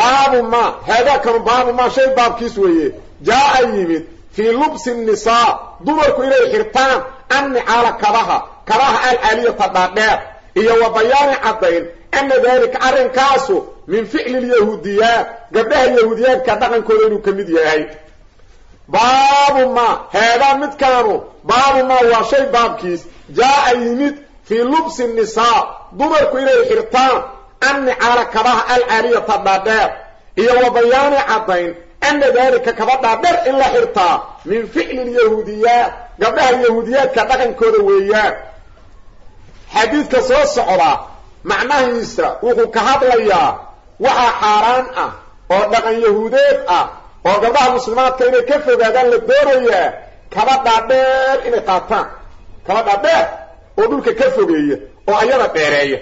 baabu ma haadaakanu baabu ma shay baabkiis weeye jaa-a yimid fii lubsi nisaa dumarku inay xirtaan annicaala kabaha kabaha alcaaliyata dhaadheer iyo wa bayaani caddayn ana daalika arrinkaasu min ficli lyahuudiyaat gabdhaha yahuudiyaadka dhaqankooda inuu ka mid yahay. Baabu ma haadaa midkaanu baabu ma waa shay baabkiis jaa-a yimid fii lubsi nisaa dumarku inay xirtaan annicaala kabaha alcaaliyata dhaadheer iyo wa bayaani caddayn ana daalika kaba dhaadheer in la xirtaa min ficli lyahuudiyaat gabdhaha yahuudiyaadka dhaqankooda weeyaan xadiidka soo socda macnahiisa wuxuu ka hadlayaa waxaa xaaraan ah oo dhaqan yahuudeed ah oo gabdhaha muslimaadka inay ka fogaadaan la doonayaa kaba dhaadheer inay qaataan. Kaba dhaadheer oo dhulka ka fogeeya oo ayada dheereeya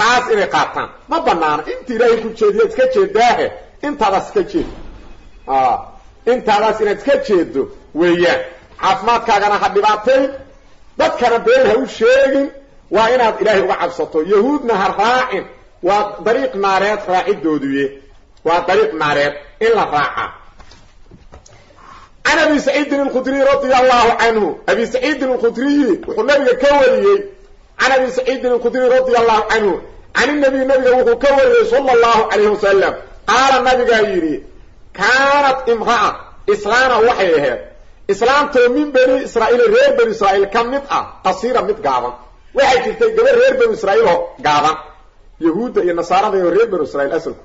taas inay qaataan. Ma banaana inta ilaahay ku jeediya iska jeedaahe intaadaas iska jeed. Intaadaas inaad iska jeedo weeyaan. Caafimaadkaagana ha dhibaatayn dadkana been ha u sheegin. Waa inaad ilaahay uga cabsato. Yahuudna ha raacin. Waa dariiq naareed raacidooduye waa dariiq naareed in la raaca. Can abi saciidin alkhudriy radia allahu canhu abi saciidin alkhudriyi wuxuu nabiga ka wariyey can abi saciidin alkhudriy radia allahu canhu can inabiy nabiga wuxuu ka wariyey sala allahu calayhi wasalam qaala nabigaa yidhi kaanat imra'a islaana waxay ahayd islaamtoo min bani israa'iil reer bani israa'iil ka mid ah qasiira mid gaaban waxay jirtay gabar reer banu israa'iil oo gaaban yahuudda iyo nasaarada iyo reer banu israiil asalku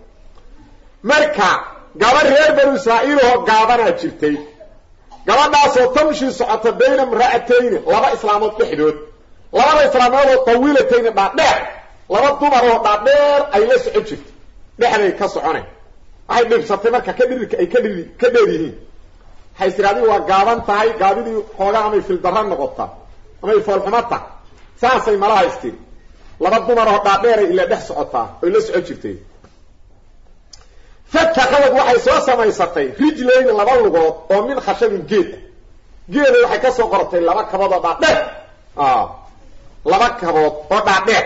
marka gabar reer banu israa'iil oo gaabanaa jirtay gabadhaasoo tamshii socota bayna imra'atayni laba islaamood dhexdood labada islaamoodoo tawiilatayni dhaadheer laba dumar oo dhaadheer ay la socon jirtay. Dhexday ka soconeen waxay dhibsatay marka ka dhirirka ay ka dhiri ka dheer yihiin. Waxay tirahdii waa gaaban tahay gaabidii xoogaa amay fildarra noqotaa amay foolxumata. Saasay malaha istiri laba dumar oo dhaadheeray ila dhex socotaa oy la socon jirtay. Fatakadad waxay soo samaysatay rijlayni laba lugood oo min khashabin geed. Ah geeday waxay ka soo qortay laba kabood oo dhaadheer laba kabood oo dhaadheer.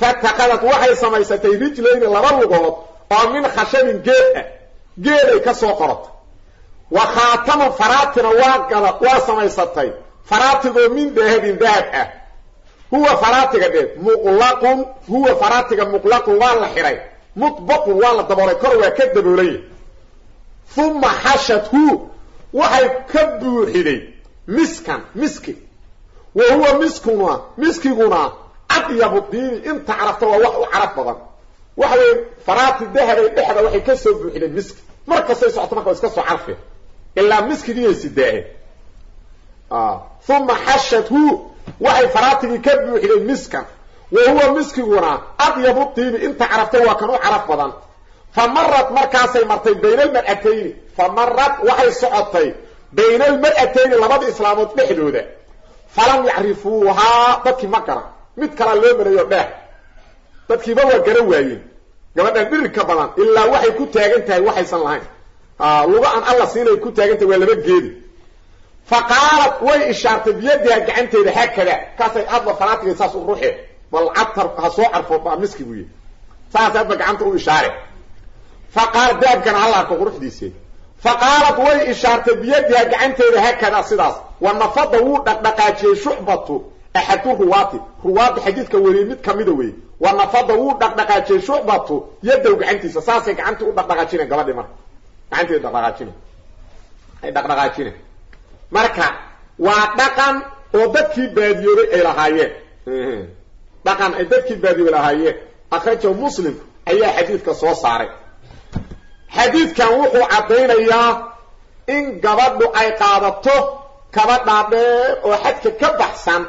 Fatakadad waxay samaysatay rijlayni laba lugood oo min khashabin geed ah. Geeday ka soo qortay wa khaatama faraatina waa gada waa samaysatay. Faraatigoo min dahabin dahab ah. Huwa faraatiga dhe muqlaqun huwa faraatiga muqlaqun waa la xihay mutbaqun waa la daboolay kor waa ka daboolanya uma xashathu waxay ka buuxiday miskan miski wa huwa miskuna miskiguna adyabu diini inta carabta waa wax u carab badan waxa weye faraati dahabay dhexda waxay ka soo buuxideen miski mar kastay socoto marka wa iska soo carfeen ilaa miskigiiyay sidaaheen uma xashathu waxay faraatigii ka buuxideen miskan wa huwa miskiguna adyabu diibi inta carabta waa kan u carab badan fa marad markaasay falam yacrifuuhaa dadkii ma garan mid kalaa loo marayo dheer dadkiiba waa garan waayeen gabadhan dhirirka badan ilaa waxay ku taagan tahay waxaysan lahayn luga aan alla siinay ku taagan tahay waa laba geedi fa qaalat way ishaartay biyadiha gacanteeda haakada kaasay hadba faraatiga saas u ruuxe bal cabtar ha soo carfo baa miskigu yihi saas hadba gacanta u ishaare fa qaala daabkana halla arko quruxdiise fa qaalat way ishaartay biyadiha gacanteeda haakada sidaas. Wa nafada wuu dhaqdhaqaajiyey shucbatu axadu ruwaati. Ruwaadda xadiidka wariyey mid kamida wey wa nafada wuu dhaqdhaqaajiyey shucbatu yadow gacantiisa. Saasay gacanta u dhaqdhaqaajina gabadhi marka. Gacanteeda dhaqdhaqaajina ay dhaqdhaqaajina marka waa dhaqan oo dadkii baadiyoobay ay lahaayeen. Dhaqan ay dadkii baadiyoobay lahaayeen. Akhrajahu muslim ayaa xadiidka soo saaray xadiidkan wuxuu caddaynayaa in gabadhu ay qaadato kaba dhaadheer oo xadka ka baxsan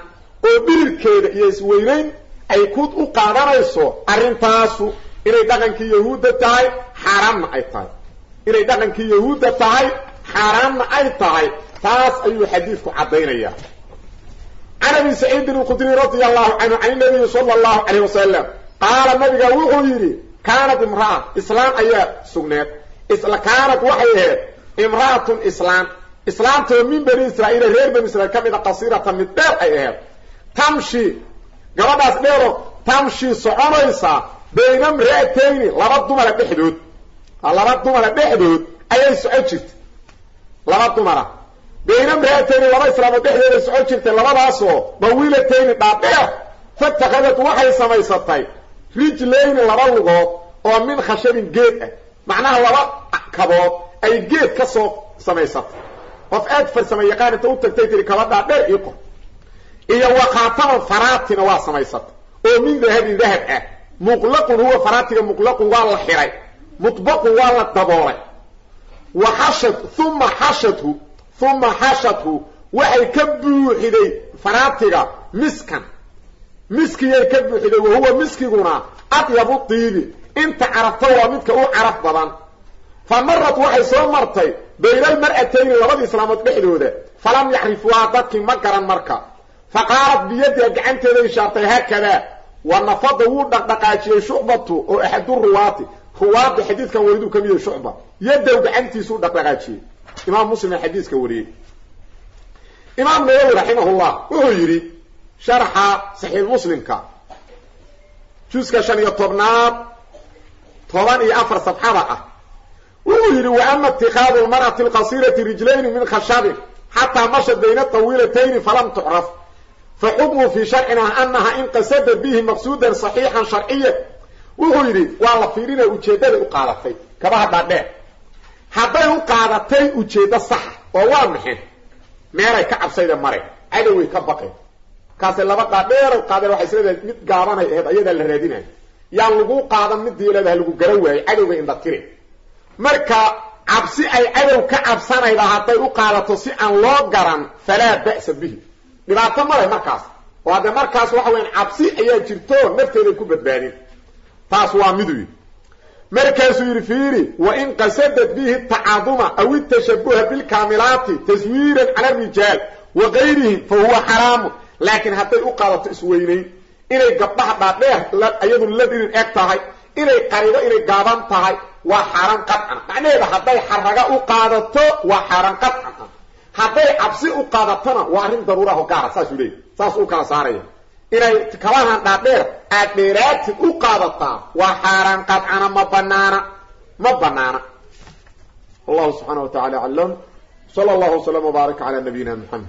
oo dhirirkeeda iyo isweynayn ay ku u qaadanayso arrintaasu inay dhaqankii yahuudda tahay xaaraamna ay tahay. Inay dhaqankii yahuudda tahay xaaraamna ay tahay. Taas ayuu xadiidku caddaynaya can abi saciidin alkhudriy radia allahu canhu can inabiyi sala allahu calayh wasalam qaala nabiga wuxuu yidhi kaanat imra'a islaam ayaa sugneed. Kaanat waxay ahayd imra'atun islaam islaamtoo min bani israa'iila reer bani israiil ka mid a qasiiratan mid dheer ay ahayd. Tamshi gabadhaas dheero tamshi soconaysa bayna imra'atayni laba dumara dhexdood. Laba dumara dhexdood ayay soco jirtay. Laba dumara. Bayna mraatayni laba islaamood dhexdooday soco jirtay labadaasoo dawiilatayni dhaadheer. Fatakhadat waxay samaysatay rijlayni laba lugood oo min khashabin geed ah. Macnaha laba kabood ay geed ka soo samaysatay qof aad farsama yaqaan inta u tagtay tiri kaba dhaadheer ii qor iyo wakhaataman faraatina waa samaysatay oo min dahabin dahab ah. Muqlaqun huwa faraatiga muqlaqun waa la xiray. Mutbaqun waa la daboolay. Wa xashad uma xashadhu uma xashadhu. Waxay ka buuxiday faraatiga miskan miskiyay ka buuxiday wa huwa miskiguna adyabu diibi inta carabta waa midka u caraf badan. Fa marat waxay soo martay bayna almar'atayni labadii islaamood dhexdooda. Falam yacrifuuhaa dadkii ma garan marka. Fa qaalat biyadiha gacanteeda ishaartay haakadaa wa nafada wuu dhaqdhaqaajiyey shucbatu oo axadu ruwaati. Ruwaadda xadiidkan wariduu ka mid yahay shucba yadow gacantiisuu dhaqdhaqaajiyey. Imaam muslim ee xadiiska wariyey. Imaam nawowi raximahullah wuxuu yidhi sharxa saxiix muslimka. Juska shan iyo tobnaad toban iyo afar safxada ah. Wuxuu yidhi wa ama itikaadu lmar'ati alqasirati rijlayni min khashabin xataa mashad bayna tawiilatayni falam tucraf faxukmu fii sharcina anaha in qasada bihi maqsuudan saxiixan sharciya wuxuu yidhi waa la fiirinaya ujeeddaday u qaadatay kabaha dhaadheer. Hadday u qaadatay ujeeddo saxa oo waa maxay meelay ka cabsayda mare cadoway ka baqeen markaasay laba dhaadheerow qaadeen waxay isleedahay mid gaabanay aheyd ayadaa la raadinayo yaan lagu qaadan midii leedahay lagu gara waayo cadowga indhatire marka cabsi ay cadow ka cabsanayda hadday u qaadato si aan loo garan falaa ba'sa bihi. Dhibaato male markaas. Oo hadde markaas waxa weyaan cabsi ayaa jirto nafteeday ku badbaadin. Taas waa miduu yidhi markaasuu yidhi fiiri wain qasadat bihi tacaduma aw itashabuha bilkaamilaati taswiiran cala arijaal wa gayrihim fa huwa xaraamu laakiin hadday u qaadato isweynayn inay gabdhaha dhaadheer iyadu la dhirin eg tahay inay qarido inay gaaban tahay waa xaaraan qadcan macnaheeda hadday xaraga u qaadato waa xaaraan qadcan hadday cabsi u qaadatona waa arrin daruuraho gaara saasuu leeyay saas uu kala saaraya. Inay kabahan dhaadheer aad dheeraatid u qaadataa waa xaaraan qadcana ma banaana? Ma banaana. Wallahu subxaana wa tacala aclam. Sala allahu waslama wbaaraka cala nabiyina muxamed